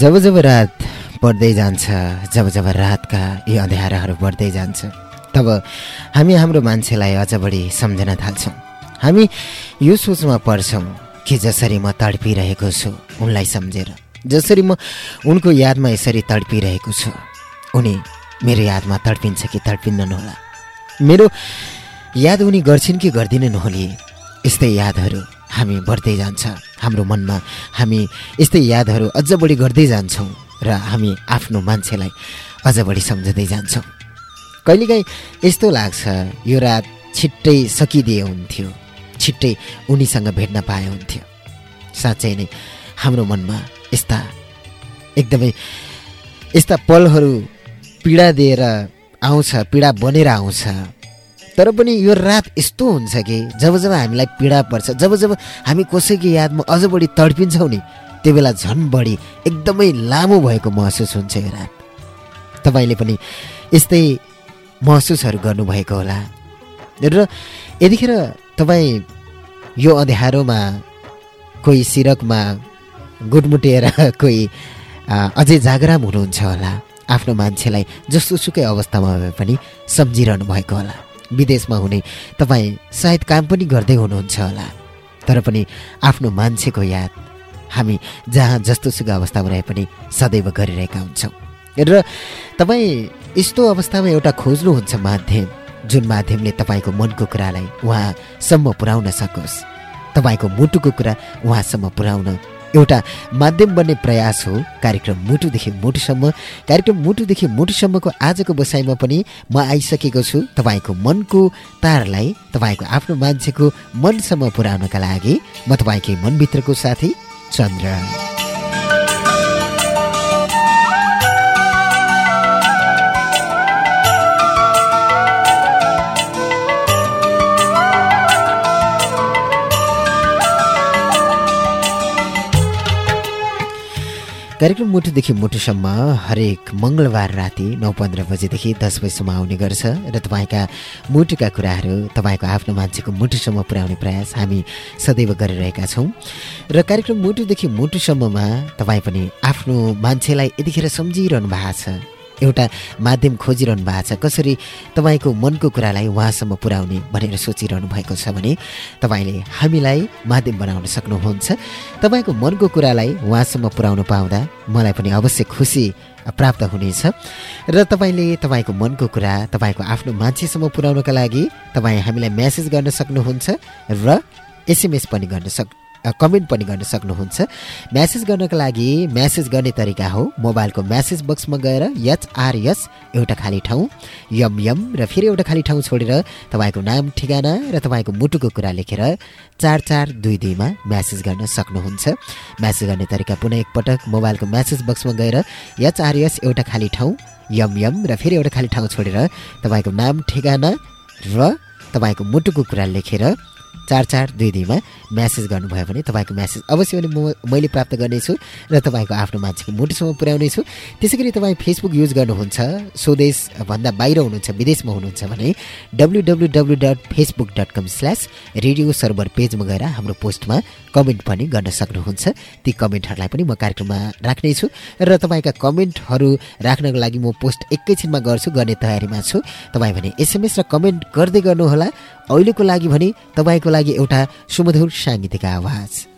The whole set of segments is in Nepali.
जब जब रात बढ्दै जान्छ जब जब रातका यी अँध्याराहरू बढ्दै जान्छ तब हामी हाम्रो मान्छेलाई अझ बढी सम्झन थाल्छौँ। हामी यो सोचमा पर्छौँ कि जसरी म तडपिरहेको छु उनलाई सम्झेर। जसरी म उनको यादमा यसरी तडपिरहेको छु उनी मेरो यादमा तडपिन्छ कि तडपिन्नन् होला मेरो याद उनी गर्छिन् कि गर्दिनन् होली यस्तै यादहरू हामी बढ्दै जान्छ। हाम्रो मनमा हामी यस्तै यादहरू अझ बढी गर्दै जान्छौँ र हामी आफ्नो मान्छेलाई अझ बढी सम्झँदै जान्छौँ। कहिलेकाहीँ यस्तो लाग्छ यो रात छिट्टै सकिदिए हुन्थ्यो छिट्टै उनीसँग भेट्न पाए हुन्थ्यो। साँच्चै नै हाम्रो मनमा यस्ता एकदमै यस्ता पलहरू पीडा दिएर आउँछ पीडा बनेर आउँछ तर पनि यो रात यस्तो हुन्छ कि जब जब हामीलाई पीडा पर्छ जब जब हामी कसैको यादमा अझ बढी तडपिन्छौँ नि त्यो बेला झन् बढी एकदमै लामो भएको महसुस हुन्छ यो रात। तपाईँले पनि यस्तै महसुसहरू गर्नुभएको होला। र यतिखेर तपाईँ यो अँध्यारोमा कोही सिरकमा गुटमुटेर कोही अझै जागराम हुनुहुन्छ होला। आफ्नो मान्छेलाई जस्तो सुकै अवस्थामा भए पनि सम्झिरहनु भएको होला। विदेशमा हुने। तपाईँ सायद काम पनि गर्दै हुनुहुन्छ होला। तर पनि आफ्नो मान्छेको याद हामी जहाँ जस्तो सुकै अवस्थामा रहे पनि सदैव गरिरहेका हुन्छौँ। र तपाईँ यस्तो अवस्थामा एउटा खोज्नुहुन्छ माध्यम जुन माध्यमले तपाईँको मनको कुरालाई उहाँसम्म पुर्याउन सकोस्। तपाईँको मुटुको कुरा उहाँसम्म पुर्याउन एउटा माध्यम बन्ने प्रयास हो। कार्यक्रम मुटुदेखि मुटुसम्म। कार्यक्रम मुटुदेखि मुटुसम्मको आजको बसाइमा पनि म आइसकेको छु। तपाईँको मनको तारलाई तपाईँको आफ्नो मान्छेको मनसम्म पुर्याउनका लागि म तपाईँकै मनभित्रको साथी चन्द्र। कार्यक्रम मुटुदेखि मुटुसम्म हरेक मङ्गलबार राति नौ पन्ध्र बजेदेखि दस बजीसम्म आउने गर्छ र तपाईँका मुटुका कुराहरू तपाईँको आफ्नो मान्छेको मुटुसम्म पुर्याउने प्रयास हामी सदैव गरिरहेका छौँ। र कार्यक्रम मुटुदेखि मुटुसम्ममा तपाईँ पनि आफ्नो मान्छेलाई यतिखेर सम्झिरहनु भएको छ। एउटा माध्यम खोजिरहनु भएको छ। कसरी तपाईँको मनको कुरालाई उहाँसम्म पुर्याउने भनेर सोचिरहनु भएको छ भने तपाईँले हामीलाई माध्यम बनाउन सक्नुहुन्छ। तपाईँको मनको कुरालाई उहाँसम्म पुर्याउनु पाउँदा मलाई पनि अवश्य खुसी प्राप्त हुनेछ। र तपाईँले तपाईँको मनको कुरा तपाईँको आफ्नो मान्छेसम्म पुर्याउनका लागि तपाईँ हामीलाई म्यासेज गर्न सक्नुहुन्छ र एसएमएस पनि गर्न सक् कमेन्ट पनि गर्न सक्नुहुन्छ। म्यासेज गर्नको लागि म्यासेज गर्ने तरिका हो। मोबाइलको म्यासेज बक्समा गएर एचआरएस एउटा खाली ठाउँ यम यम र फेरि एउटा खाली ठाउँ छोडेर तपाईँको नाम ठेगाना र तपाईँको मुटुको कुरा लेखेर चार चार दुई दुईमा म्यासेज गर्न सक्नुहुन्छ। म्यासेज गर्ने तरिका पुनः एकपटक मोबाइलको म्यासेज बक्समा गएर एचआरएस एउटा खाली ठाउँ यम यम र फेरि एउटा खाली ठाउँ छोडेर तपाईँको नाम ठेगाना र तपाईँको मुटुको कुरा लेखेर चार चार दुई दुईमा म्यासेज गर्नुभयो भने तपाईँको म्यासेज अवश्य पनि म मैले प्राप्त गर्नेछु र तपाईँको आफ्नो मान्छेको मुटुसम्म पुर्याउनेछु। त्यसै गरी तपाईँ फेसबुक युज गर्नुहुन्छ स्वदेशभन्दा बाहिर हुनुहुन्छ विदेशमा हुनुहुन्छ भने W W W dot Facebook dot com slash radio server पेजमा गएर हाम्रो पोस्टमा कमेन्ट पनि गर्न सक्नुहुन्छ। ती कमेन्टहरूलाई पनि म कार्यक्रममा राख्नेछु र तपाईँका कमेन्टहरू राख्नको लागि म पोस्ट एकैछिनमा गर्छु गर्ने तयारीमा छु। तपाईँ भने एसएमएस र कमेन्ट गर्दै गर्नुहोला। अहिलेको लागि भने तपाईँको लागि एउटा सुमधुर साङ्गीतिक आवाज।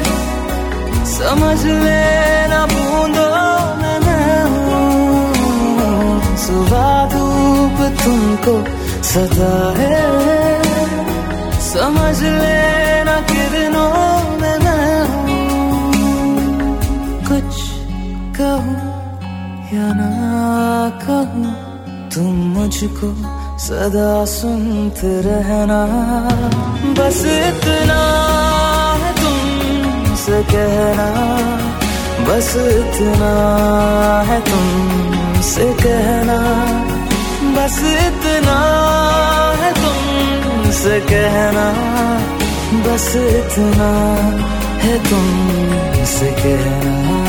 समझ लेना बूंदों में मैं सुबह धूप तुमको सदा है। समझ लेना किरणों में मैं कुछ कहूँ या ना कहूँ, तुम मुझको सदा सुनते रहना। बस इतना तुमसे कहना, बस इतना है तुमसे कहना, बस इतना है तुमसे कहना, बस इतना है तुमसे कहना।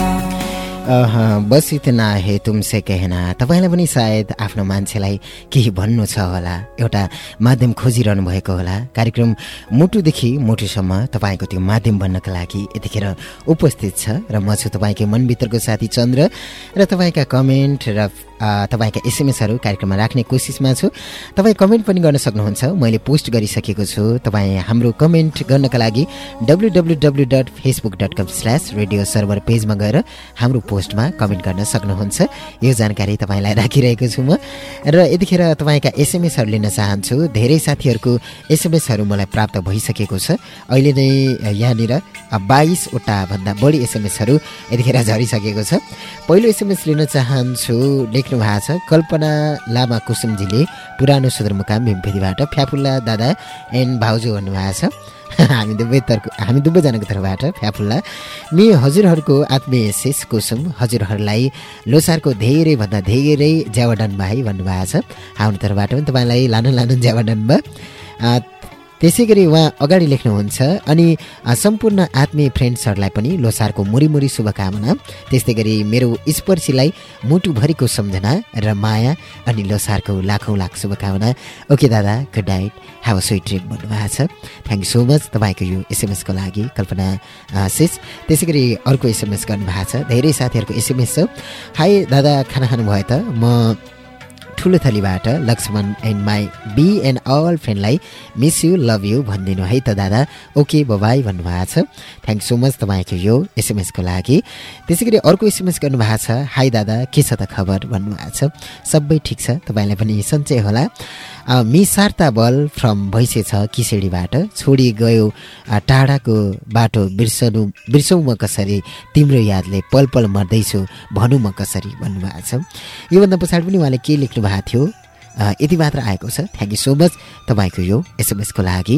बस इतना हे तुमसे कहना। तपाईँलाई पनि सायद आफ्नो मान्छेलाई केही भन्नु छ होला। एउटा माध्यम खोजिरहनु भएको होला। कार्यक्रम मुटुदेखि मुटुसम्म तपाईँको त्यो माध्यम बन्नका लागि यतिखेर उपस्थित छ र म छु तपाईँकै मनभित्रको साथी चन्द्र र तपाईँका कमेन्ट र तपाईँका एसएमएसहरू कार्यक्रममा राख्ने कोसिसमा छु। तपाईँ कमेन्ट पनि गर्न सक्नुहुन्छ। मैले पोस्ट गरिसकेको छु। तपाईँ हाम्रो कमेन्ट गर्नका लागि W W W dot Facebook dot com slash radio server पेजमा गएर हाम्रो पोस्टमा कमेन्ट गर्न सक्नुहुन्छ। यो जानकारी तपाईँलाई राखिरहेको छु म। र यतिखेर तपाईँका एसएमएसहरू लिन चाहन्छु। धेरै साथीहरूको एसएमएसहरू मलाई प्राप्त भइसकेको छ। अहिले नै यहाँनिर बाइसवटा भन्दा बढी एसएमएसहरू यतिखेर झरिसकेको छ। पहिलो एसएमएस लिन चाहन्छु लेख्नु भएको छ कल्पना लामा कुसुमजीले पुरानो सदरमुकाम भीमफेदीबाट फ्याफुल्ला दादा एन्ड भाउजू भन्नुभएको छ। हामी दुवै तर्फ हामी दुवैजनाको तर्फबाट फ्याफुल्ला। मि हजुरहरूको आत्मीय शेष कुसुम हजुरहरूलाई लोसारको धेरैभन्दा धेरै ज्यावाडन भाइ भन्नुभएको छ। हाम्रो तर्फबाट पनि तपाईँलाई लानु लानु ज्यावाडनमा त्यसै गरी उहाँ अगाडि लेख्नुहुन्छ अनि सम्पूर्ण आत्मीय फ्रेन्ड्सहरूलाई पनि लोसारको मुरीमुरी शुभकामना। त्यस्तै गरी मेरो स्पर्शीलाई मुटुभरिको सम्झना र माया अनि लोसारको लाखौँ लाख शुभकामना। ओके दादा good night have a sweet dream भन्नुभएको छ। थ्याङ्क यू सो मच तपाईँको यो एसएमएसको लागि कल्पना अ, शेष त्यसै गरी अर्को एसएमएस गर्नुभएको छ। धेरै साथीहरूको एसएमएस छ। हाई दादा खाना खानुभयो त? म ठुलो थलीबाट Laxman and my B and all फ्रेन्डलाई miss you love you भनिदिनु है त दादा। ओके बबाई भन्नुभएको छ। थ्याङ्क सो मच तपाईँको यो एसएमएसको लागि। त्यसै गरी अर्को एसएमएस गर्नुभएको छ। हाई दादा के छ त खबर भन्नुभएको छ। सबै ठिक छ। तपाईँलाई पनि सन्चै होला। A, me सार्ता ball from Bhainse छ किसेडीबाट। छोडी गयो टाढाको बाटो बिर्सनु बिर्सौँ म कसरी? तिम्रो यादले पल पल मर्दैछु भनौँ म कसरी भन्नुभएको छ। योभन्दा पछाडि पनि उहाँले के लेख्नु भएको थियो? यति मात्र आएको छ। थ्याङ्क यू सो मच तपाईँको यो एसएमएसको लागि।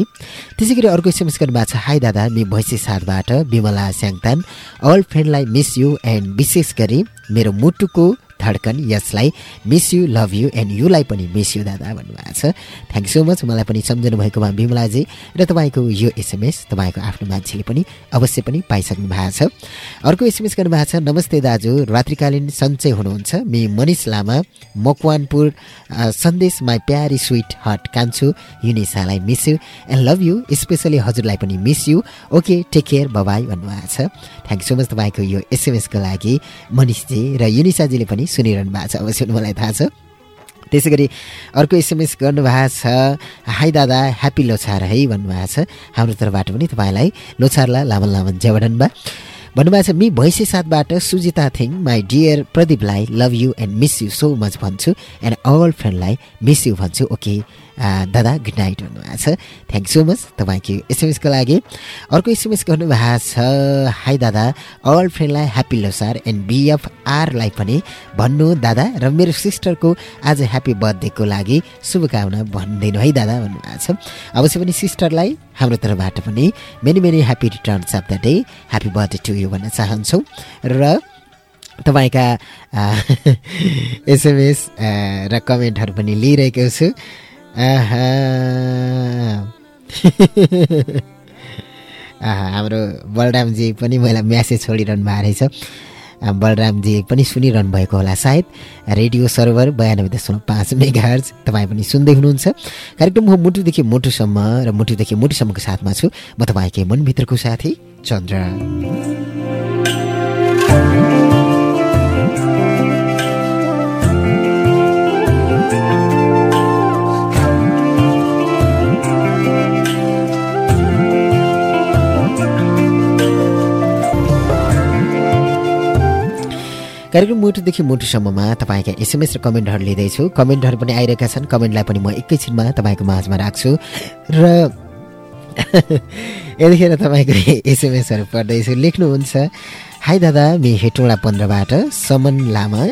त्यसै गरी अर्को एसएमएस गर्नुभएको छ हाई दादा मि भैँसे साथबाट विमला स्याङतान। अल फ्रेन्डलाई मिस यु एन्ड विशेष गरी मेरो मुटुको धड्कन यसलाई miss you love you and युलाई पनि मिस यु दादा भन्नुभएको छ। थ्याङ्क सो मच मलाई पनि सम्झनु भएकोमा विमलाजी र तपाईँको यो एसएमएस तपाईँको आफ्नो मान्छेले पनि अवश्य पनि पाइसक्नु भएको छ। अर्को एसएमएस गर्नुभएको छ नमस्ते दाजु रात्रिकालीन सन्चै हुनुहुन्छ। मि मनिष लामा मकवानपुर सन्देश माई प्यारी स्विट हट कान्छु युनिसालाई miss you and love you especially हजुरलाई पनि miss you okay take care bye bye भन्नुभएको छ। थ्याङ्क सो मच तपाईँको यो एसएमएसको लागि मनिषजी र युनिसाजीले पनि सुनिरहनु भएको छ अवश्य मलाई थाहा छ। त्यसै गरी अर्को एसएमएस गर्नुभएको छ हाई दादा ह्याप्पी लोछार है भन्नुभएको छ। हाम्रो तर्फबाट पनि तपाईँलाई लोछारला लामन लामन ज्यावडनमा भन्नुभएको छ मि भैँसे साथबाट सुजिता थिङ my dear प्रदीपलाई love you and miss you so much भन्छु एन्ड अल फ्रेन्डलाई मिस यु भन्छु ओके दादा गुड नाइट भन्नुभएको छ। थ्याङ्क सो मच तपाईँको एसएमएसको लागि। अर्को एसएमएस गर्नुभएको छ हाई दादा। अल फ्रेन्डलाई ह्याप्पी लोसार एन्ड बिएफ आरलाई पनि भन्नु दादा र मेरो सिस्टरको आज ह्याप्पी बर्थडेको लागि शुभकामना भनिदिनु है दादा भन्नुभएको छ। अवश्य पनि सिस्टरलाई हाम्रो तर्फबाट पनि many many happy returns of the day happy birthday to you भन्न चाहन्छौँ। र तपाईँका एसएमएस र कमेन्टहरू पनि लिइरहेको छु। हाम्रो बलरामजी पनि मलाई म्यासेज छोडिरहनु भएको रहेछ। बलरामजी पनि सुनिरहनु भएको होला सायद। रेडियो सर्भर बयानब्बे दशमलव पाँच मेगा तपाईँ पनि सुन्दै हुनुहुन्छ। कार्यक्रम हो मुटुदेखि मुटुसम्म र मुटुदेखि मुटुसम्मको साथमा छु। म तपाईँकै मनभित्रको साथी चन्द्र। कार्यक्रम मुटुदेखि मुटुसम्ममा तपाईँका एसएमएस र कमेन्टहरू लिँदैछु। कमेन्टहरू पनि आइरहेका छन्। कमेन्टलाई पनि म एकैछिनमा तपाईँको माझमा राख्छु। र यतिखेर तपाईँको एसएमएसहरू पढ्दैछु। लेख्नुहुन्छ हाई दादा मे हेटोडा पन्ध्रबाट। समन लामा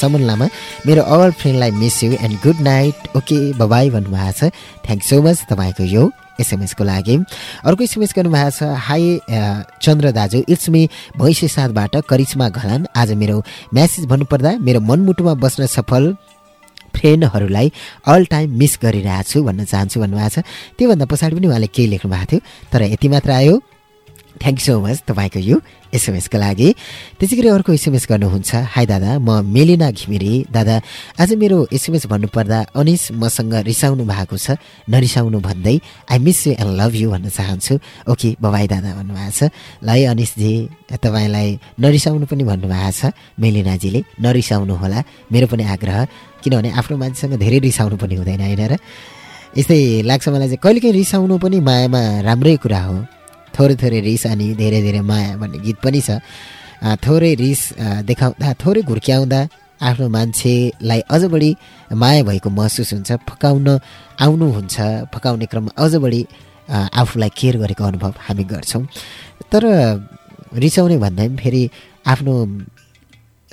समन लामा मेरो all फ्रेन्डलाई miss you and good night. Okay bye bye भन्नुभएको छ। थ्याङ्क सो मच तपाईँको यो एसएमएसको लागि। अर्को एसएमएस गर्नुभएको छ हाई चन्द्र दाजु इट्स मी भैँसे साथबाट करिश्मा घलान। आज मेरो म्यासेज भन्नुपर्दा मेरो मनमुटुमा बस्न सफल फ्रेन्डहरूलाई अल टाइम मिस गरिरहेको छु भन्न चाहन्छु भन्नुभएको छ। त्योभन्दा पछाडि पनि उहाँले केही लेख्नु भएको थियो तर यति मात्र आयो। थ्याङ्क सो मच तपाईँको यो एसएमएसको लागि। त्यसै गरी अर्को एसएमएस गर्नुहुन्छ। हाई दादा म मेलिना घिमिरे। दादा आज मेरो एसएमएस भन्नुपर्दा अनिस मसँग रिसाउनु भएको छ नरिसाउनु भन्दै। I miss you and love you भन्न चाहन्छु। ओके बबाई दादा भन्नुभएको छ। ल है अनिसजी तपाईँलाई नरिसाउनु पनि भन्नुभएको छ मेलिनाजीले। नरिसाउनु होला मेरो पनि आग्रह। किनभने आफ्नो मान्छेसँग धेरै रिसाउनु पनि हुँदैन होइन र? यस्तै लाग्छ मलाई चाहिँ कहिलेकाहीँ रिसाउनु पनि मायामा राम्रै कुरा हो। थोरै थोरै रिस अनि धेरै धेरै माया भन्ने गीत पनि छ। थोरै रिस देखाउँदा थोरै घुर्क्याउँदा आफ्नो मान्छेलाई अझ बढी माया भएको महसुस हुन्छ फकाउन आउनुहुन्छ फकाउने क्रममा अझ बढी आफूलाई केयर गरेको अनुभव हामी गर्छौँ। तर रिसाउने भन्दा पनि फेरि आफ्नो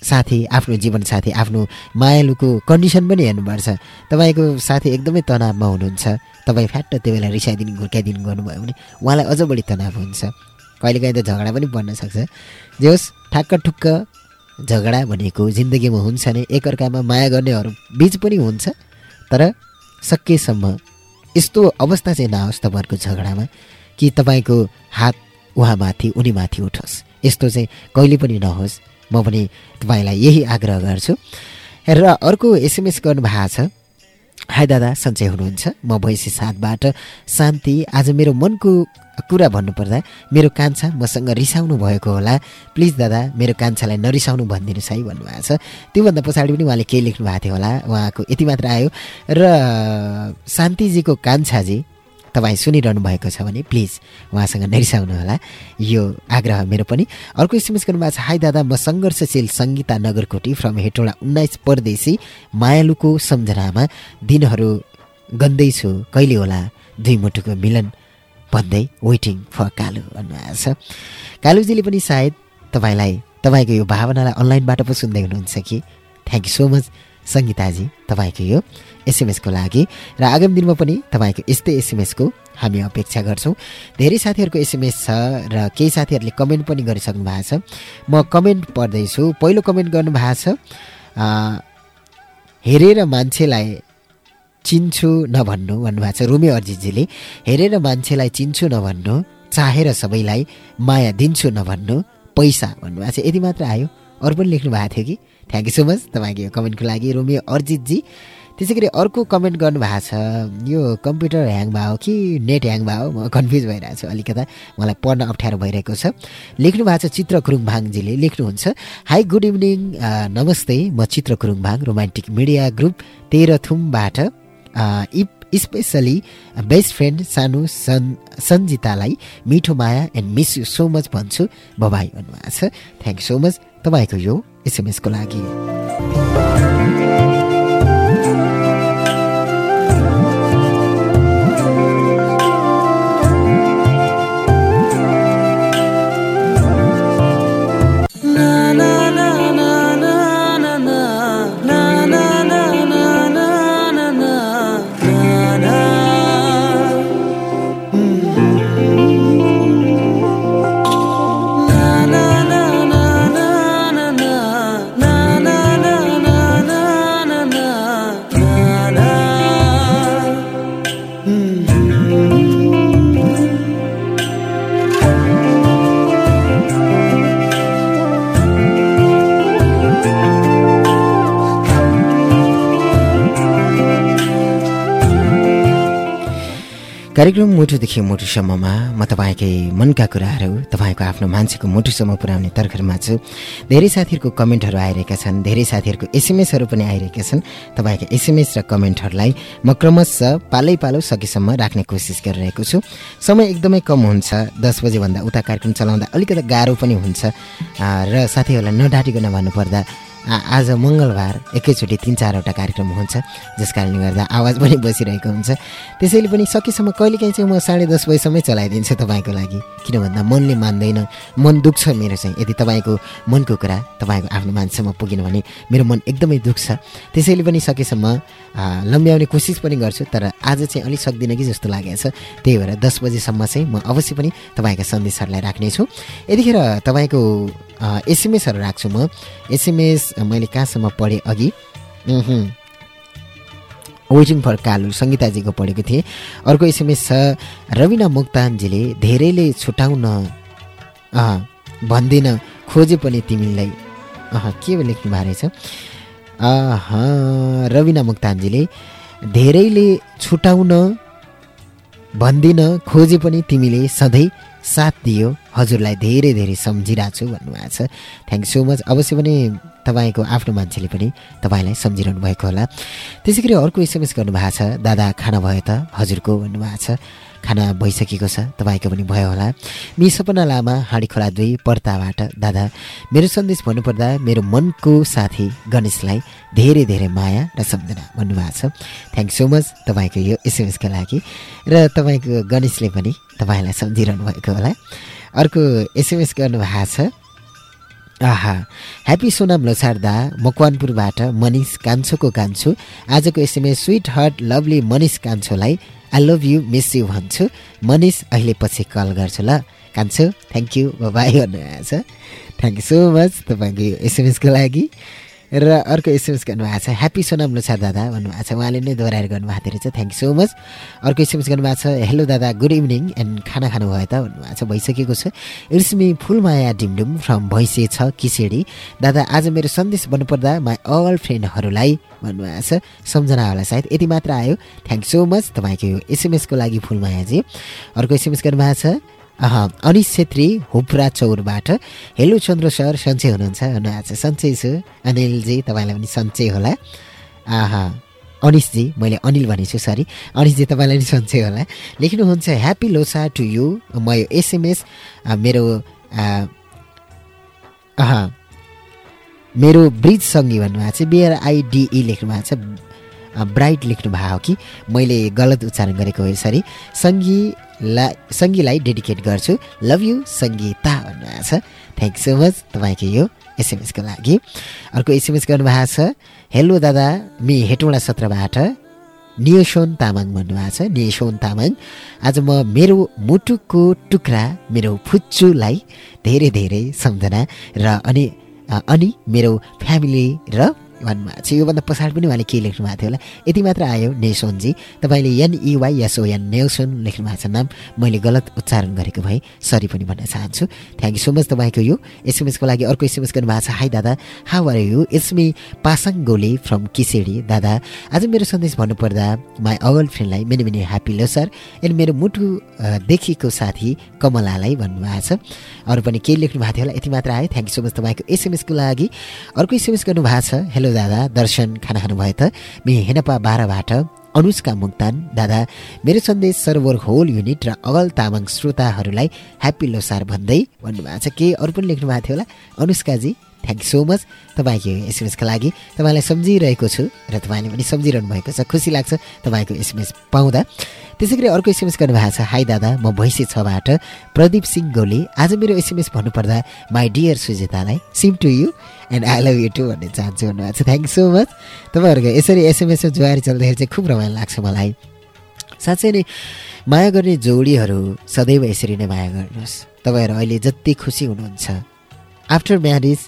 साथी आफ्नो जीवनसाथी आफ्नो मायालुको कन्डिसन पनि हेर्नुपर्छ। तपाईँको साथी एकदमै तनावमा हुनुहुन्छ। तपाईँ फ्याट्ट त्यो बेला रिसाइदिनु घुर्काइदिनु गर्नुभयो भने उहाँलाई अझ बढी तनाव हुन्छ। कहिलेकाहीँ त झगडा पनि पर्न सक्छ। जे होस् ठ्याक्क ठुक्क झगडा भनेको जिन्दगीमा हुन्छ नै एकअर्कामा माया गर्नेहरू बिच पनि हुन्छ। तर सकेसम्म यस्तो अवस्था चाहिँ नहोस् तपाईँहरूको झगडामा कि तपाईँको हात उहाँमाथि उनीमाथि उठोस्। यस्तो चाहिँ कहिले पनि नहोस्। म पनि तपाईँलाई यही आग्रह गर्छु। र अर्को एसएमएस गर्नुभएको छ। हाई दादा सन्चय हुनुहुन्छ। म भैँसी साथबाट शान्ति। आज मेरो मनको कुरा भन्नुपर्दा मेरो कान्छा मसँग रिसाउनु भएको होला। प्लिज दादा मेरो कान्छालाई नरिसाउनु भनिदिनुहोस् है भन्नुभएको छ। त्योभन्दा पछाडि पनि उहाँले केही लेख्नु भएको थियो होला। उहाँको यति मात्र आयो। र शान्तिजीको कान्छाजी तपाईँ सुनिरहनु भएको छ भने प्लिज उहाँसँग नरिसाउनु होला यो आग्रह मेरो पनि। अर्को एसएमएस गर्नुभएको छ हाई दादा म सङ्घर्षशील सङ्गीता नगरकोटी फ्रम हेटोडा उन्नाइस परदेशी मायालुको सम्झनामा दिनहरू गन्दैछु। कहिले होला दुई मुटुको मिलन भन्दै वेटिङ फर कालु भन्नुभएको छ। कालुजीले पनि सायद तपाईँलाई तपाईँको यो भावनालाई अनलाइनबाट पो सुन्दै हुनुहुन्छ कि? थ्याङ्क यू सो मच सङ्गीताजी तपाईँको यो एसएमएसको लागि। र आगामी दिनमा पनि तपाईँको यस्तै एसएमएसको हामी अपेक्षा गर्छौँ। धेरै साथीहरूको एसएमएस छ र केही साथीहरूले कमेन्ट पनि गरिसक्नु भएको छ। म कमेन्ट पढ्दैछु पहिलो कमेन्ट गर्नुभएको छ हेरेर मान्छेलाई चिन्छु नभन्नु भन्नुभएको छ रुमे अर्जितजीले हेरेर मान्छेलाई चिन्छु नभन्नु चाहेर सबैलाई माया दिन्छु नभन्नु पैसा भन्नुभएको छ। यति मात्र आयो। अरू पनि लेख्नु भएको थियो कि? थ्याङ्क यू सो मच तपाईँको यो कमेन्टको लागि रोमियो अर्जितजी। त्यसै गरी अर्को कमेन्ट गर्नुभएको छ यो कम्प्युटर ह्याङ भयो कि नेट ह्याङ भयो म कन्फ्युज भइरहेको छु अलिकता। मलाई पढ्न अप्ठ्यारो भइरहेको छ। लेख्नु भएको छ चित्र कुरुङभाङजीले। लेख्नुहुन्छ हाई गुड इभिनिङ नमस्ते। म Chitra Kurungbhang romantic media group तेह्रथुमबाट इप स्पेसली बेस्ट फ्रेन्ड सानु सन सन्जितालाई मिठो माया and miss you so much भन्छु। बबाई भन्नुभएको छ। थ्याङ्क यू सो मच तपाईँको यो एसएमएसको लागि कार्यक्रम मुटुदेखि मुटुसम्ममा म तपाईँकै मनका कुराहरू तपाईँको आफ्नो मान्छेको मुटुसम्म पुर्याउने तर्खरमा छु। धेरै साथीहरूको कमेन्टहरू आइरहेका छन् धेरै साथीहरूको एसएमएसहरू पनि आइरहेका छन्। तपाईँको एसएमएस र कमेन्टहरूलाई म क्रमशः पालै पालो सकेसम्म राख्ने कोसिस गरिरहेको छु। समय एकदमै कम हुन्छ दस बजेभन्दा उता कार्यक्रम चलाउँदा अलिकति गाह्रो पनि हुन्छ। र साथीहरूलाई नडाटिकन भन्नुपर्दा आज मङ्गलबार एकैचोटि तिन चारवटा कार्यक्रम हुन्छ जस कारणले गर्दा आवाज पनि बसिरहेको हुन्छ। त्यसैले पनि सकेसम्म कहिलेकाहीँ चाहिँ म साढे दस बजीसम्मै चलाइदिन्छु तपाईँको लागि किन भन्दा मनले मान्दैन मन दुख्छ मेरो चाहिँ। यदि तपाईँको मनको कुरा तपाईँको आफ्नो मान्छेसम्म पुगेन भने मेरो मन एकदमै दुख्छ। त्यसैले पनि सकेसम्म लम्ब्याउने कोसिस पनि गर्छु तर आज चाहिँ अलिक सक्दिनँ कि जस्तो लागेको छ। त्यही भएर दस बजीसम्म चाहिँ म अवश्य पनि तपाईँका सन्देशहरूलाई राख्नेछु। यतिखेर तपाईँको एसएमएसहरू राख्छु म। एसएमएस मैले कहाँसम्म पढेँ अघि? वेटिङ फर कालु सङ्गीताजीको पढेको थिएँ। अर्को एसएमएस छ रविना मुक्तानजीले धेरैले छुटाउन भन्दिन खोजे पनि तिमीलाई। अह के लेख्नु भएको रहेछ? अह रविना मुक्तानजीले धेरैले छुटाउन भन्दिन खोजे पनि तिमीले सधैँ साथ दियो। हजुरलाई धेरै धेरै सम्झिरहेको छु भन्नुभएको छ। थ्याङ्क सो मच अवश्य पनि तपाईँको आफ्नो मान्छेले पनि तपाईँलाई सम्झिरहनु भएको होला। त्यसै गरी अर्को एसएमएस गर्नुभएको छ। दादा खाना भयो त? हजुरको भन्नुभएको छ। खाना भइसकेको छ तपाईँको पनि भयो होला। मि सपना लामा हाँडी खोला दुई पर्ताबाट दादा। मेरो सन्देश भन्नुपर्दा मेरो मनको साथी गणेशलाई धेरै धेरै माया र सम्झना भन्नुभएको छ। थ्याङ्क सो मच तपाईँको यो एसएमएसका लागि। र तपाईँको गणेशले पनि तपाईँलाई सम्झिरहनु भएको होला। अर्को एसएमएस गर्नुभएको छ। आहा। ह्याप्पी सोनाम लोसारदा मकवानपुरबाट मनिष कान्छोको कान्छु। आजको SMS sweet heart lovely Manish कान्छोलाई I love you miss you भन्छु। मनिष अहिले पछि कल गर्छु ल। कान्छु थ्याङ्क यू बाई भन्नुभएको छ थ्याङ्क यू सो मच तपाईँको एसएमएसको लागि। र अर्को एसएमएस गर्नुभएको छ ह्याप्पी सोनाम लोछार दादा भन्नुभएको छ। उहाँले नै दोहोऱ्याएर गर्नुभएको रहेछ थ्याङ्क यू सो मच अर्को एसएमएस गर्नुभएको छ हेलो दादा गुड इभिनिङ एन्ड खाना खानुभयो त भन्नुभएको छ। भइसकेको छ। इट्समी फुलमाया डिमडुम फ्रम भैँसे छ किसेडी दादा आज मेरो सन्देश भन्नुपर्दा माई अल फ्रेन्डहरूलाई भन्नुभएको छ। सम्झना होला सायद यति मात्र आयो। थ्याङ्क सो मच तपाईँको यो एसएमएसको लागि फुलमायाजी अर्को एसएमएस गर्नुभएको छ अनिश छेत्री हुप्रा चौरबाट। हेलो चन्द्र सर सन्चै हुनुहुन्छ? भन्नुभएको छ सन्चै छु। अनिलजी तपाईँलाई पनि सन्चै होला। आहा अनिसजी मैले अनिल भनेको छु सरी। अनिसजी तपाईँलाई पनि सन्चै होला। लेख्नुहुन्छ ह्याप्पी लोसा टु यु म यो एसएमएस मेरो आहा मेरो ब्रिज सङ्गी भन्नुभएको छ बिआरआइडिई लेख्नु भएको छ। ब्राइट लेख्नु भएको हो कि? मैले गलत उच्चारण गरेको हो यसरी सङ्गीलाई सङ्गीलाई डेडिकेट गर्छु। लभ यु सङ्गीता भन्नुभएको छ। थ्याङ्क सो मच तपाईँको यो एसएमएसको लागि। अर्को एसएमएस गर्नुभएको छ हेलो दादा मि हेटौँडा सत्रबाट नियोसोन तामाङ भन्नुभएको छ। नियोसोन तामाङ आज म मेरो मुटुको टुक्रा मेरो फुच्चुलाई धेरै धेरै सम्झना र अनि अनि मेरो फ्यामिली र भन्नुभएको छ योभन्दा पछाडि पनि उहाँले के लेख्नु भएको थियो होला। यति मात्र आयो नेसोनजी। तपाईँले एनइवाई एसओएन नेल्सन लेख्नु भएको छ नाम मैले गलत उच्चारण गरेको भए सरी पनि भन्न चाहन्छु। थ्याङ्क यू सो मच तपाईँको यो एसएमएसको लागि अर्को एसएमएस गर्नुभएको छ। हाई दादा। How are you it's me Pasang Gole from Kisedi दादा आज मेरो सन्देश भन्नुपर्दा माई अगल फ्रेन्डलाई many many happy Losar and मेरो मुटु देखिको साथी कमलालाई भन्नुभएको छ। अरू पनि केही लेख्नु भएको थियो होला यति मात्र आयो। थ्याङ्क यू सो मच तपाईँको एसएमएसको लागि। अर्को एसएमएस गर्नुभएको छ। हेलो दादा दर्शन खाना खानुभयो त। मे हेनपा बाह्रबाट अनुष्का मुक्तान दादा मेरो सन्देश सर्भर होल युनिट र अगल तामाङ श्रोताहरूलाई ह्याप्पी लोसार भन्दै भन्नुभएको छ। केही अरू पनि लेख्नु भएको थियो होला? अनुष्काजी। थ्याङ्क यू सो मच तपाईँको एसएमएसको लागि तपाईँलाई सम्झिरहेको छु र तपाईँले पनि सम्झिरहनु भएको छ। खुसी लाग्छ तपाईँको एसएमएस पाउँदा। त्यसै गरी अर्को एसएमएस गर्नुभएको छ। हाई दादा म भैँसे छबाट प्रदीप सिंह गोले। आज मेरो एसएमएस भन्नुपर्दा my dear सुजितालाई same to you and I love you too भन्ने चाहन्छु भन्नुभएको छ। थ्याङ्क सो मच तपाईँहरूको यसरी एसएमएसमा जुहारी चल्दाखेरि चाहिँ खुब रमाइलो लाग्छ मलाई। साँच्चै नै माया गर्ने जोडीहरू सदैव यसरी नै माया गर्नुहोस्। तपाईँहरू अहिले जति खुसी हुनुहुन्छ। आफ्टर म्यारिज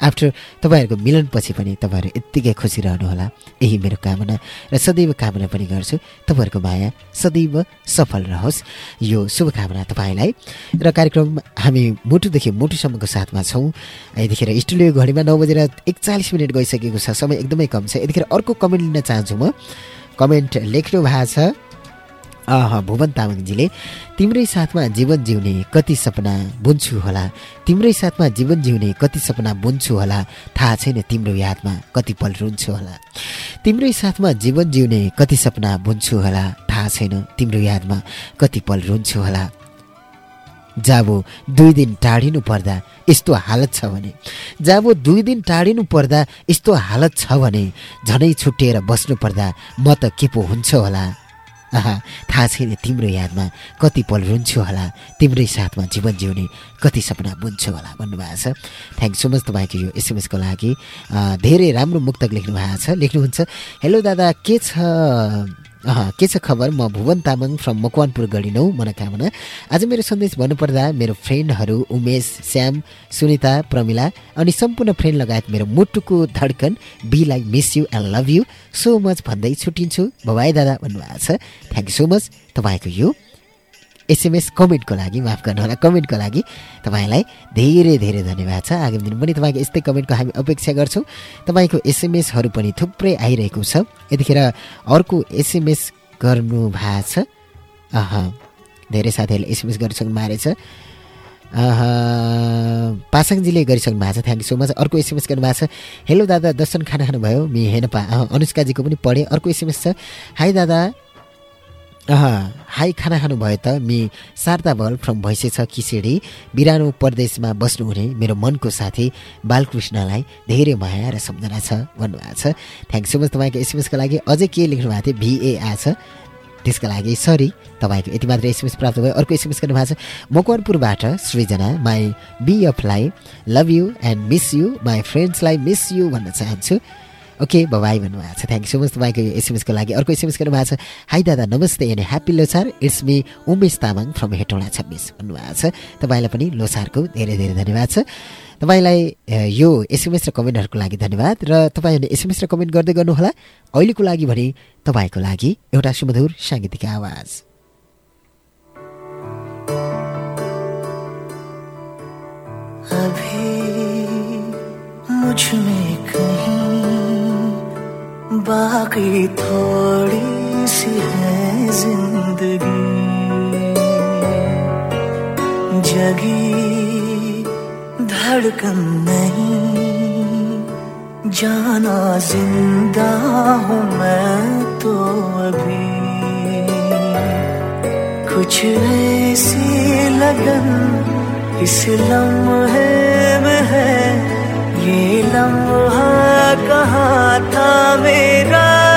आफ्टर तपाईँहरूको मिलनपछि पनि तपाईँहरू यत्तिकै खुसी रहनुहोला। यही मेरो कामना र सदैव कामना पनि गर्छु। तपाईँहरूको माया सदैव सफल रहोस्। यो शुभकामना तपाईँलाई। र कार्यक्रम हामी मुटुदेखि मुटुसम्मको साथमा छौँ। यतिखेर स्टुडियो घडीमा नौ बजेर एकचालिस मिनट गइसकेको छ। समय एकदमै कम छ। यतिखेर अर्को कमेन्ट लिन चाहन्छु म। कमेन्ट लेख्नु भएको छ। अह भुवन तामाङजीले तिम्रै साथमा जीवन जिउने कति सपना बुन्छु होला? तिम्रै साथमा जीवन जिउने कति सपना बुन्छु होला? थाहा छैन तिम्रो यादमा कति पल रुन्छु होला। तिम्रै साथमा जीवन जिउने कति सपना बुन्छु होला? थाहा छैन तिम्रो यादमा कति पल रुन्छु होला। जाबो दुई दिन टाढिनु पर्दा यस्तो हालत छ भने जाबो दुई दिन टाढिनु पर्दा यस्तो हालत छ भने झनै छुट्टिएर बस्नु पर्दा म त के पो हुन्छ होला? आहा थाहा छैन तिम्रो यादमा कति पल रुन्छु होला तिम्रै साथमा जीवन जिउने कति सपना बुन्छु होला भन्नुभएको छ। थ्याङ्क सो मच तपाईँको यो एसएमएसको लागि। धेरै राम्रो मुक्तक लेख्नु भएको छ। लेख्नुहुन्छ हेलो दादा के छ? के छ खबर? म भुवन तामाङ फ्रम मकवानपुर गढी नौ मनोकामना आज मेरो सन्देश भन्नुपर्दा मेरो फ्रेन्डहरू उमेश श्याम सुनिता प्रमिला अनि सम्पूर्ण फ्रेन्ड लगायत मेरो मुटुको धड्कन बीलाई miss you and love you so much भन्दै छुट्टिन्छु। भवाई दादा भन्नुभएको छ। थ्याङ्क यू सो मच तपाईँको यो एसएमएस कमेन्टको लागि माफ गर्नुहोला कमेन्टको लागि तपाईँलाई धेरै धेरै धन्यवाद छ। आगामी दिन पनि तपाईँको यस्तै कमेन्टको हामी अपेक्षा गर्छौँ। तपाईँको एसएमएसहरू पनि थुप्रै आइरहेको छ। यतिखेर अर्को एसएमएस गर्नु भएको छ। अह धेरै साथीहरूले एसएमएस गरिसक्नु भएको रहेछ। पासाङजीले गरिसक्नु भएको छ। थ्याङ्क यू सो मच अर्को एसएमएस गर्नुभएको छ। हेलो दादा। दर्शन खाना खानुभयो। मि हेर्न पा अनुष्काजीको पनि पढेँ। अर्को एसएमएस छ। हाई दादा। हाई खाना खानुभयो त मि शारदा बल फ्रम भैँसे छ किसेडी बिरानो प्रदेशमा बस्नुहुने मेरो मनको साथी बालकृष्णलाई धेरै माया र सम्झना छ भन्नुभएको छ। थ्याङ्क सो मच तपाईँको एसएमएसको लागि। अझै के लेख्नु भएको थियो भिएआ छ। त्यसको लागि सरी तपाईँको यति मात्र एसएमएस प्राप्त भयो। अर्को एसएमएस गर्नुभएको छ। मकवानपुरबाट Srijana my B of life love you and miss you my फ्रेन्ड्सलाई miss you भन्न चाहन्छु। ओके बाई भन्नुभएको छ। थ्याङ्क यू सो मच तपाईँको यो एसएमएसको लागि। अर्को एसएमएस गर्नुभएको छ हाई दादा नमस्ते अनि happy Losar it's me Umesh Tamang from Hetauda छब्बिस भन्नुभएको छ। तपाईँलाई पनि लोसारको धेरै धेरै धन्यवाद छ। तपाईँलाई यो एसएमएस र कमेन्टहरूको लागि धन्यवाद र तपाईँहरूले एसएमएस र कमेन्ट गर्दै गर्नुहोला। अहिलेको लागि भने तपाईँको लागि एउटा सुमधुर साङ्गीतिक आवाज। अभी मुझ में बाकी थोड़ी सी है ज़िंदगी। जगी धड़कन नहीं, जाना ज़िंदा हूँ मैं तो अभी। कुछ ऐसी लगन, इस लम्हे में है, ये लम्हा कहाँ मेरा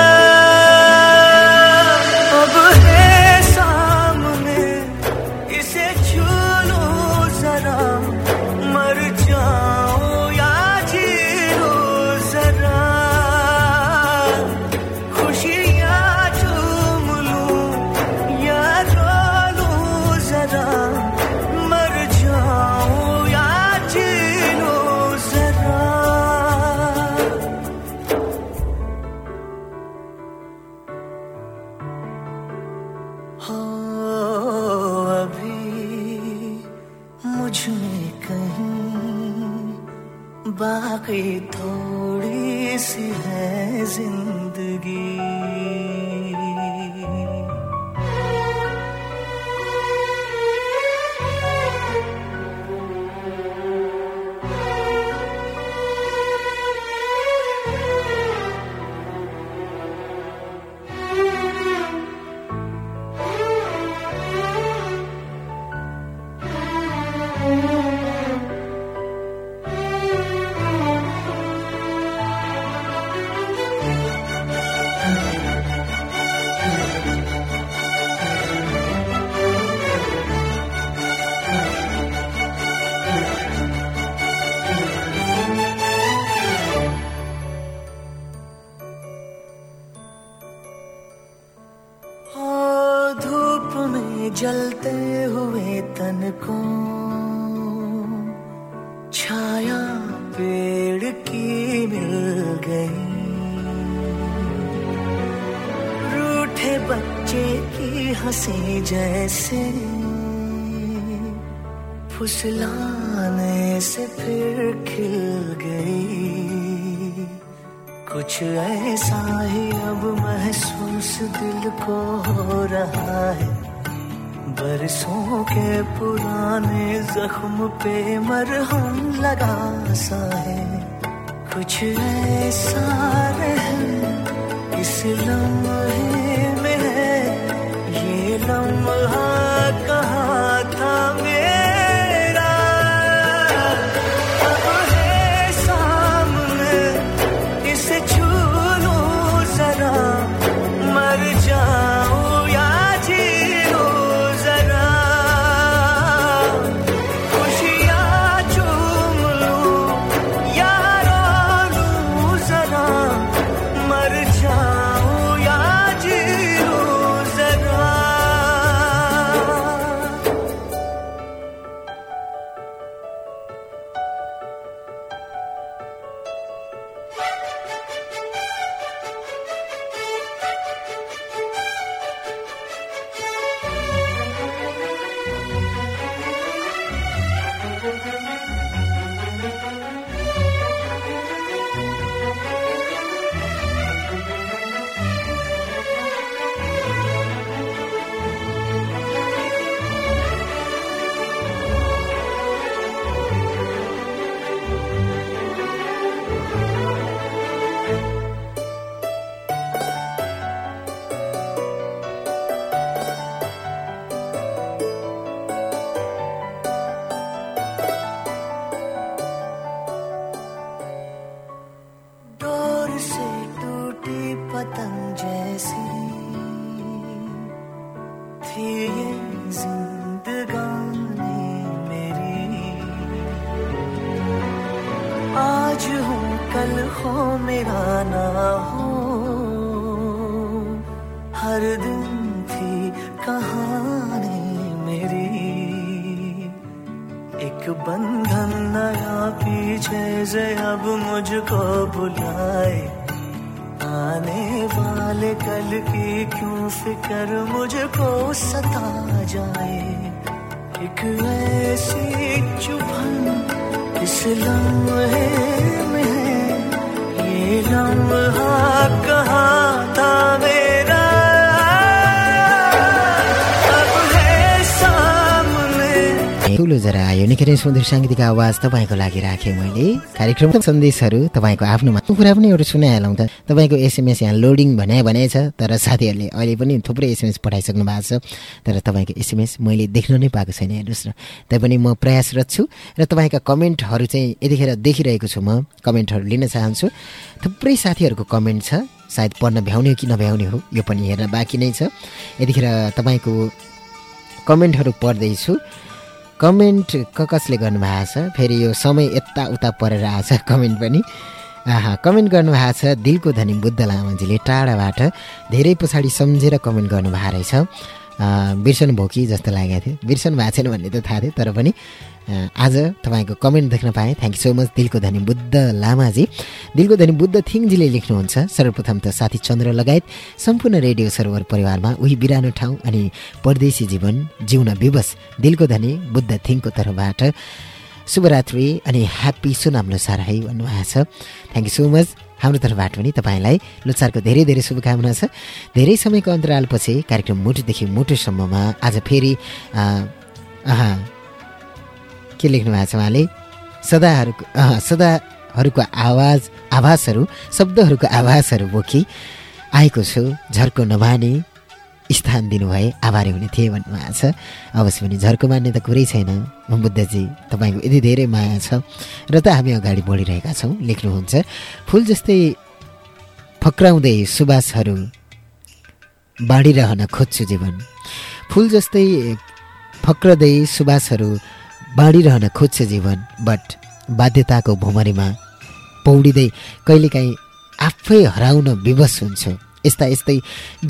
था मेरा जैसे फुसलाने से फिर खिल गई। कुछ ऐसा ही अब महसूस दिल को हो रहा है। बरसों के पुराने जख्म पे मरहम लगा सा है। कुछ ऐसा इस लम्हे में है। ये लम्हा से अब मुझको बुलाए। आने वाले कल की क्यों फ़िक्र मुझको सता जाए? एक ऐसी चुभन, इस लम्हे में ये लम्हा कहाँ था मेरा ठुलो जरा आयो। निकै नै सुन्दर साङ्गीतिक आवाज तपाईँको लागि राखेँ मैले। कार्यक्रम सन्देशहरू तपाईँको आफ्नोमा कुरा पनि एउटा सुनाइहालौँ त। तपाईँको एसएमएस यहाँ लोडिङ भने भने छ तर साथीहरूले अहिले पनि थुप्रै एसएमएस पठाइसक्नु भएको छ। तर तपाईँको एसएमएस मैले देख्न नै पाएको छैन हेर्नुहोस् न। तैपनि म प्रयासरत छु र तपाईँका कमेन्टहरू चाहिँ यतिखेर देखिरहेको छु म। कमेन्टहरू लिन चाहन्छु। थुप्रै साथीहरूको कमेन्ट छ। सायद पढ्न भ्याउने हो कि नभ्याउने हो यो पनि हेर्न बाँकी नै छ। यतिखेर तपाईँको कमेन्टहरू पढ्दैछु। कमेन्ट क कसले गर्नुभएको छ? फेरि यो समय यताउता परेर छ कमेन्ट पनि। कमेन्ट गर्नुभएको छ दिलको धनी बुद्ध लामाजीले टाढाबाट धेरै पछाडि सम्झेर कमेन्ट गर्नुभएको रहेछ। बिर्सनु भयो कि जस्तो लागेको थियो। बिर्सनु भएको छैन भन्ने त थाहा थियो तर पनि आज तपाईँको कमेन्ट देख्न पाएँ। थ्याङ्क यू सो मच दिलको धनी बुद्ध लामाजी। दिलको धनी बुद्ध थिङजीले लेख्नुहुन्छ सर्वप्रथम त साथी चन्द्र लगायत सम्पूर्ण रेडियो सर्भर परिवारमा उही बिरानो ठाउँ अनि परदेशी जीवन जिउन विवश दिलको धनी बुद्ध थिङको तर्फबाट शुभरात्रि अनि ह्याप्पी सुनाम लोसार है भन्नुभएको छ। थ्याङ्क यू सो मच हाम्रो तर्फबाट पनि तपाईँलाई लोसारको धेरै धेरै शुभकामना छ। धेरै समयको अन्तरालपछि कार्यक्रम मुटुदेखि मुटुसम्ममा आज फेरि के लेख्नु भएको छ उहाँले? सदाहरूको सदाहरूको आवाज आभासहरू शब्दहरूको आभासहरू बोकी आएको छु झर्को नमाने स्थान दिनुभए आभारी हुने थिए भन्नुभएको छ। अवश्य पनि झर्को मान्ने त कुरै छैन। बुद्धजी तपाईँको यति धेरै माया छ र त हामी अगाडि बढिरहेका छौँ लेख्नुहुन्छ। फुल जस्तै फक्राउँदै सुबासहरू बाँडिरहन खोज्छु जीवन। फुल जस्तै फक्रदै सुबासहरू बाँडिरहन खोज्छ जीवन बट बाध्यताको भुमरीमा पौडिँदै कहिलेकाहीँ आफै हराउन विवश हुन्छु। यस्ता यस्तै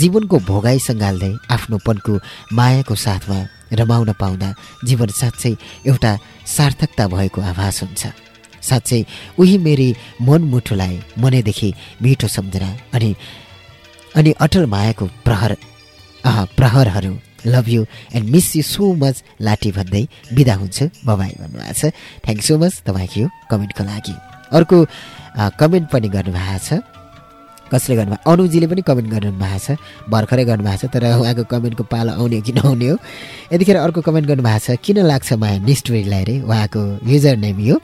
जीवनको भोगाइ सङ्घाल्दै आफ्नोपनको मायाको साथमा रमाउन पाउँदा जीवन साँच्चै एउटा सार्थकता भएको आभास हुन्छ। साँच्चै उही मेरी मनमुठुलाई मनैदेखि मिठो सम्झना अनि अनि अटल मायाको प्रहर अह प्रहरहरू love you and miss you so much लाठी भन्दै बिदा हुन्छु। बबाई भन्नुभएको छ। थ्याङ्क सो मच तपाईँको यो कमेन्टको लागि। अर्को कमेन्ट पनि गर्नुभएको छ। कसले गर्नुभएको अनुजीले पनि कमेन्ट गर्नुभएको छ। भर्खरै गर्नुभएको छ तर उहाँको कमेन्टको पालो आउने हो कि नआउने हो? यतिखेर अर्को कमेन्ट गर्नुभएको छ किन लाग्छ माया निष्ठुरीलाई रे? उहाँको युजर नेम यो।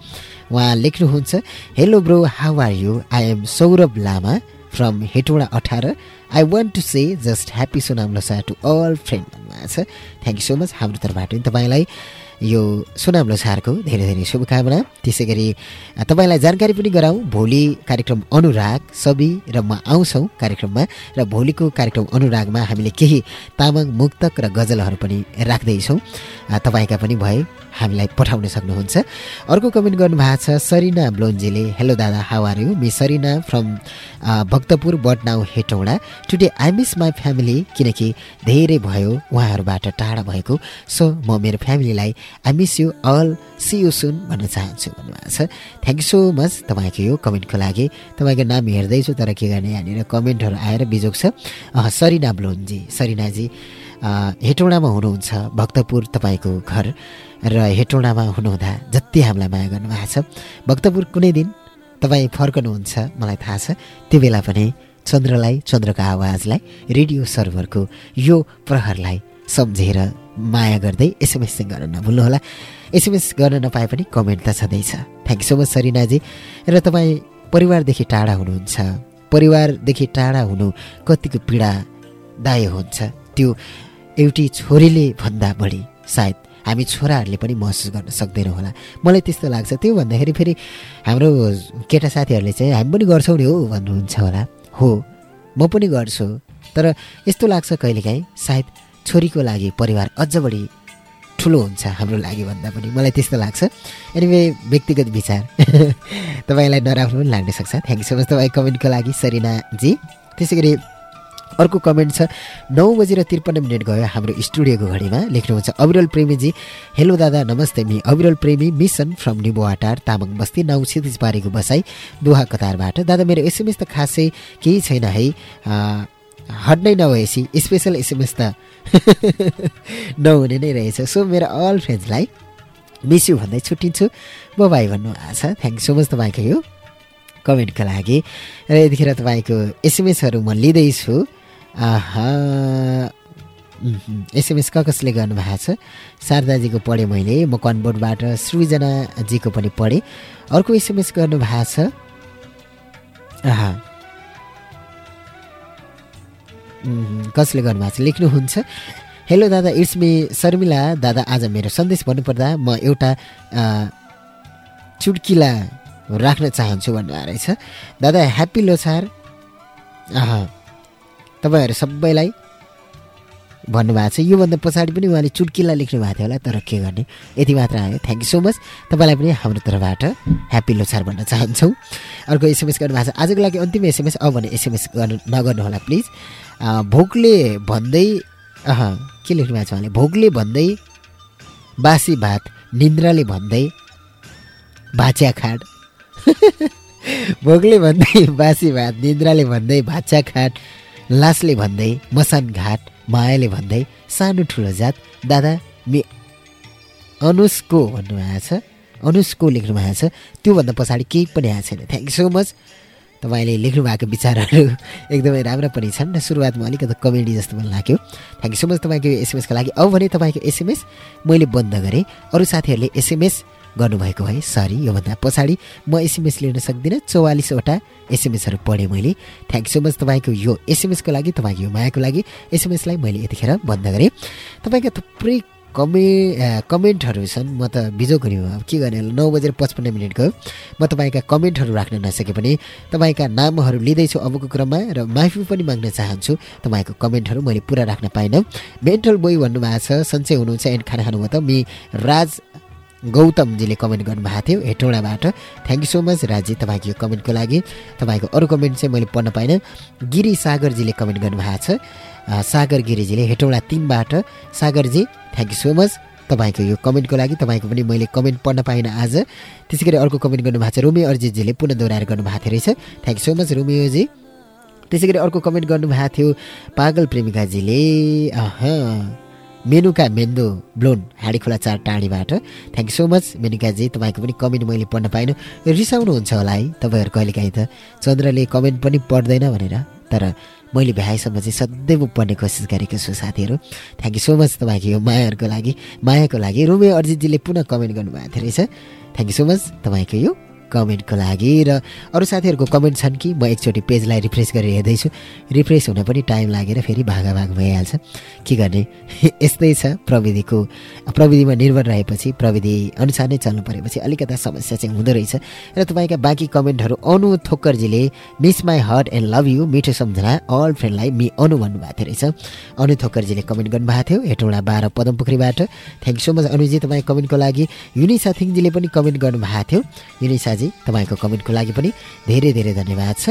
उहाँ लेख्नुहुन्छ hello bro how are you? I am Saurabh Lama from Hetauda अठार। I want to say just happy Sonam Losar to all friend भन्नुभएको छ। थ्याङ्क यू सो मच हाम्रो तर्फबाट तपाईँलाई यो सोनाम लोसारको धेरै धेरै शुभकामना। त्यसै गरी तपाईँलाई जानकारी पनि गराउँ भोलि कार्यक्रम अनुराग सबी र म आउँछौँ कार्यक्रममा र भोलिको कार्यक्रम अनुरागमा हामीले केही तामाङ मुक्तक र गजलहरू पनि राख्दैछौँ। तपाईँका पनि भए हामीलाई पठाउन सक्नुहुन्छ। अर्को कमेन्ट गर्नुभएको छ सरिना ब्लोन्जीले हेलो दादा how are you miss Sarina from Bhaktapur but now Hetauda. Today I miss my family किनकि धेरै भयो उहाँहरूबाट टाढा भएको। सो म मेरो फ्यामिलीलाई I miss you all see you soon भन्न चाहन्छु भन्नुभएको छ। थ्याङ्क यू सो मच तपाईँको यो कमेन्टको लागि। तपाईँको नाम हेर्दैछु तर के गर्ने यहाँनिर कमेन्टहरू आएर बिजोग छ। सरिना ब्लोन्जी सरिनाजी हेटौँडामा हुनुहुन्छ भक्तपुर तपाईँको घर। र हेटौँडामा हुनुहुँदा जति हामीलाई माया गर्नुभएको छ भक्तपुर कुनै दिन तपाईँ फर्कनुहुन्छ मलाई थाहा छ। त्यो बेला पनि चन्द्रलाई चन्द्रको आवाजलाई रेडियो सर्भरको यो प्रहरलाई सम्झेर माया गर्दै एसएमएस गर्न नभुल्नुहोला। एसएमएस गर्न नपाए पनि कमेन्ट त छँदैछ। थ्याङ्क सो मच सरिनाजी। र तपाईँ परिवारदेखि टाढा हुनुहुन्छ परिवारदेखि टाढा हुनु कतिको पीडादाय हुन्छ त्यो एउटी छोरीले भन्दा बढी सायद हामी छोराहरूले पनि महसुस गर्न सक्दैनौँ होला। मलाई त्यस्तो लाग्छ। त्यो भन्दाखेरि फेरि हाम्रो केटा साथीहरूले चाहिँ हामी पनि गर्छौँ नि हो भन्नुहुन्छ होला। हो म पनि गर्छु। तर यस्तो लाग्छ कहिलेकाहीँ सायद छोरीको लागि परिवार अझ बढी ठुलो हुन्छ हाम्रो लागि भन्दा पनि। मलाई त्यस्तो लाग्छ। एनिवे व्यक्तिगत विचार। तपाईँलाई नराम्रो पनि लाग्न सक्छ। थ्याङ्क यू सो मच तपाईँ कमेन्टको लागि सरिनाजी। त्यसै गरी अर्को कमेन्ट छ नौ बजेर त्रिपन्न मिनट गयो हाम्रो स्टुडियोको घडीमा। लेख्नुहुन्छ अविरल प्रेमीजी हेलो दादा नमस्ते मि अविरल प्रेमी मिसन फ्रम निबोवाटार तामाङ बस्ती नौ क्षितिज बसाई दुहा कतारबाट। दादा मेरो एसएमएस त खासै केही छैन है। हट्नै नभएपछि स्पेसल एसएमएस त नहुने नै रहेछ। सो मेरो अल फ्रेन्ड्सलाई मिस यु भन्दै छुट्टिन्छु। म भाइ भन्नु छ। थ्याङ्क सो मच तपाईँको यो कमेन्टको लागि। र यतिखेर तपाईँको एसएमएसहरू म लिँदैछु। एसएमएस क कसले गर्नुभएको छ। शारदाजीको पढेँ मैले। म कन्बोर्डबाट सृजनाजीको पनि पढेँ। अर्को एसएमएस गर्नुभएको छ। आहा। कसले गर्नुभएको छ? लेख्नुहुन्छ। हेलो दादा इट्स मी शर्मिला। दादा आज मेरो सन्देश भन्नुपर्दा म एउटा चुड्किला राख्न चाहन्छु भन्नुभएको रहेछ दादा ह्याप्पी लोछार तपाईँहरू सबैलाई भन्नुभएको छ। योभन्दा पछाडि पनि उहाँले चुड्किला लेख्नु भएको थियो होला तर के गर्ने? यति मात्र आयो। थ्याङ्क यू सो मच तपाईँलाई पनि हाम्रो तर्फबाट ह्याप्पी लोछार भन्न चाहन्छौँ। अर्को एसएमएस गर्नुभएको छ। आजको लागि अन्तिम एसएमएस अब भने एसएमएस गर्नु नगर्नु होला प्लिज भोकले भन्दै अह के लेख्नु भएको छ उहाँले? भोकले भन्दै बासी भात निन्द्राले भन्दै भाच्या खाड। भोकले भन्दै बासी भात निन्द्राले भन्दै भाचा खाट लासले भन्दै मसान घाट मायाले भन्दै सानो ठुलो जात दादा मे अनुसको भन्नुभएको छ। अनुसको लेख्नु भएको छ। त्योभन्दा पछाडि केही पनि आएको छैन। थ्याङ्क यू सो मच तपाईँले लेख्नु भएको विचारहरू एकदमै राम्रा पनि छन् र सुरुवातमा अलिकति कमेडी जस्तो पनि लाग्यो। थ्याङ्क यू सो मच तपाईँको एसएमएसको लागि। अब भने तपाईँको एसएमएस मैले बन्द गरेँ। अरू साथीहरूले एसएमएस गर्नुभएको भए सरी योभन्दा पछाडि म एसएमएस लिन सक्दिनँ। चौवालिसवटा एसएमएसहरू पढेँ मैले। थ्याङ्क सो मच तपाईँको यो एसएमएसको लागि तपाईँको यो मायाको लागि। एसएमएसलाई मैले यतिखेर बन्द गरेँ। तपाईँका थुप्रै कमे कमेन्टहरू छन्। म त बिजोग हुने अब के गर्ने नौ बजेर पचपन्न मिनट गयो। म तपाईँका कमेन्टहरू राख्न नसके पनि तपाईँका नामहरू लिँदैछु अबको क्रममा र माफी पनि माग्न चाहन्छु। तपाईँको कमेन्टहरू मैले पुरा राख्न पाइनँ। मेन्टल बोय भन्नुभएको छ सन्चै हुनुहुन्छ एन्ड खाना खानुभयो त। मि राज गौतमजीले कमेन्ट गर्नुभएको थियो हेटौँडाबाट। Thank you so much Raji तपाईँको यो कमेन्टको लागि। तपाईँको अरू कमेन्ट चाहिँ मैले पढ्न पाइनँ। गिरी सागरजीले कमेन्ट गर्नुभएको छ। सागर गिरिजीले हेटौँडा तिनबाट। सागरजी थ्याङ्क यू सो मच तपाईँको यो कमेन्टको लागि। तपाईँको पनि मैले कमेन्ट पढ्न पाइनँ आज। त्यसै गरी अर्को कमेन्ट गर्नुभएको छ रोमियो अर्जितजीले पुनः दोहोऱ्याएर गर्नुभएको थियो रहेछ। थ्याङ्क यू सो मच रोमियोजी। त्यसै गरी अर्को कमेन्ट गर्नुभएको थियो पागल प्रेमिकाजीले अह। मेनुका मेन्दो ब्लोन हाँडी खोला चार टाढीबाट। थ्याङ्क यू सो मच मेनुकाजी। तपाईँको पनि कमेन्ट मैले पढ्न पाइनँ। रिसाउनुहुन्छ होला है तपाईँहरू कहिलेकाहीँ त। चन्द्रले कमेन्ट पनि पढ्दैन भनेर तर मैले भ्याएसम्म चाहिँ सधैँ पढ्ने कोसिस गरेको छु साथीहरू। थ्याङ्क यू सो मच तपाईँको यो मायाहरूको लागि मायाको लागि। रोमे अर्जितजीले पुनः कमेन्ट गर्नुभएको थियो रहेछ। थ्याङ्क यू सो मच तपाईँको यो कमेन्टको लागि र अरू साथीहरूको कमेन्ट छन् कि म एकचोटि पेजलाई रिफ्रेस गरेर हेर्दैछु। रिफ्रेस हुन पनि टाइम लागेर फेरि भागा भाग भइहाल्छ। के गर्ने? यस्तै छ प्रविधिको प्रविधिमा निर्भर रहेपछि प्रविधि अनुसार नै चल्नु परेपछि अलिकता समस्या चाहिँ हुँदो रहेछ। र तपाईँका बाँकी कमेन्टहरू Anu थोक्करजीले miss my heart and love you मिठो सम्झना अल फ्रेन्डलाई मि अनु भन्नुभएको थियो रहेछ। अनु थोक्करजीले कमेन्ट गर्नुभएको थियो हेटौँडा बाह्र पदमपोखरीबाट। थ्याङ्क सो मच अनुजी तपाईँ कमेन्टको लागि। युनिसा थिङजीले पनि कमेन्ट गर्नुभएको थियो। युनिसा दाजी तपाईँको कमेन्टको लागि पनि धेरै धेरै धन्यवाद छ।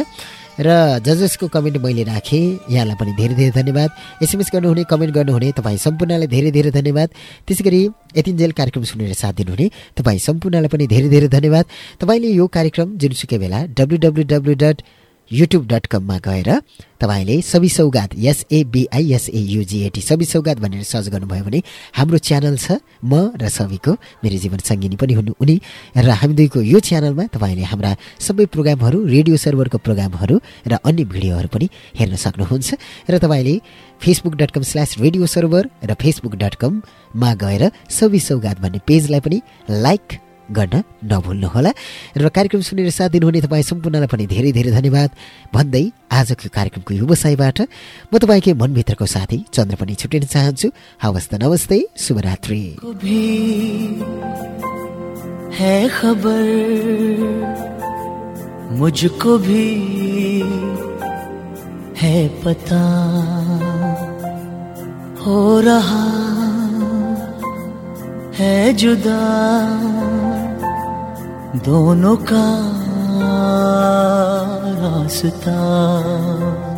र ज जसको कमेन्ट मैले राखेँ यहाँलाई पनि धेरै धेरै धन्यवाद। एसएमएस गर्नुहुने कमेन्ट गर्नुहुने तपाईँ सम्पूर्णलाई धेरै धेरै धन्यवाद। त्यसै गरी यतिन्जेल कार्यक्रम सुनेर साथ दिनुहुने तपाईँ सम्पूर्णलाई पनि धेरै धेरै धन्यवाद। तपाईँले यो कार्यक्रम जुनसुकै बेला W W W dot YouTube dot कममा गएर तपाईँले सबै सौगात एसएबिआइएसएयुजिएटी सबै सौगात भनेर सर्च गर्नुभयो भने हाम्रो च्यानल छ म र समीको मेरो जीवन सङ्गिनी पनि हुनु उनी र हामी दुईको यो च्यानलमा तपाईँले हाम्रा सबै प्रोग्रामहरू रेडियो सर्भरको प्रोग्रामहरू र अन्य भिडियोहरू पनि हेर्न सक्नुहुन्छ र तपाईँले Facebook dot com slash radio server र फेसबुक डट कममा गएर सबै सौगात भन्ने पेजलाई पनि लाइक गर्न नभुल्नुहोला। र कार्यक्रम सुनेर साथ दिनुहुने तपाईँ सम्पूर्णलाई पनि धेरै धेरै धन्यवाद। भन्दै आजको कार्यक्रमको व्यवसायबाट म तपाईँकै मनभित्रको साथी चन्द्र पनि छुटिन चाहन्छु। हवस् त नमस्ते शुभरात्रि। है खबर मुझको भी है पता हो रहा है जुदा। दोनों का रास्ता।